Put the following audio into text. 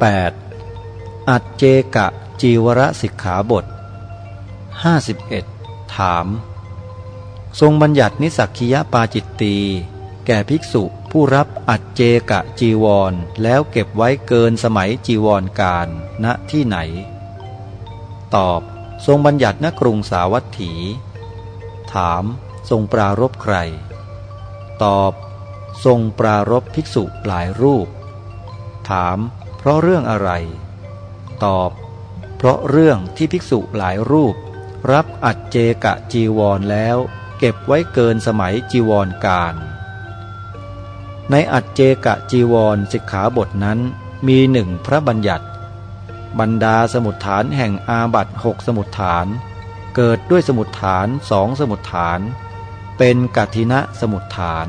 8. อัจเจกะจีวรสิกขาบท 51. ถาม ทรงบัญญัตินิสักคียปาจิตตีแก่ภิกษุผู้รับอัจเจกะจีวร แล้วเก็บไว้เกินสมัยจีวรการณที่ไหน ตอบ ทรงบัญญัติณกรุงสาวัตถี ถาม ทรงปรารบใคร ตอบ ทรงปรารบภิกษุหลายรูป ถาม ราะเรื่องอะไร ตอบ เพราะเรื่องที่ภิกษุหลายรูป รับอัจเจกะจีวรแล้ว เก็บไว้เกินสมัยจีวรการ ในอัจเจกะจีวรสิกขาบทนั้นมีหนึ่งพระบัญญัติ บรรดาสมุดฐานแห่งอาบัตหกสมุดฐาน เกิดด้วยสมุดฐานสองสมุดฐาน เป็นกัทินะสมุดฐาน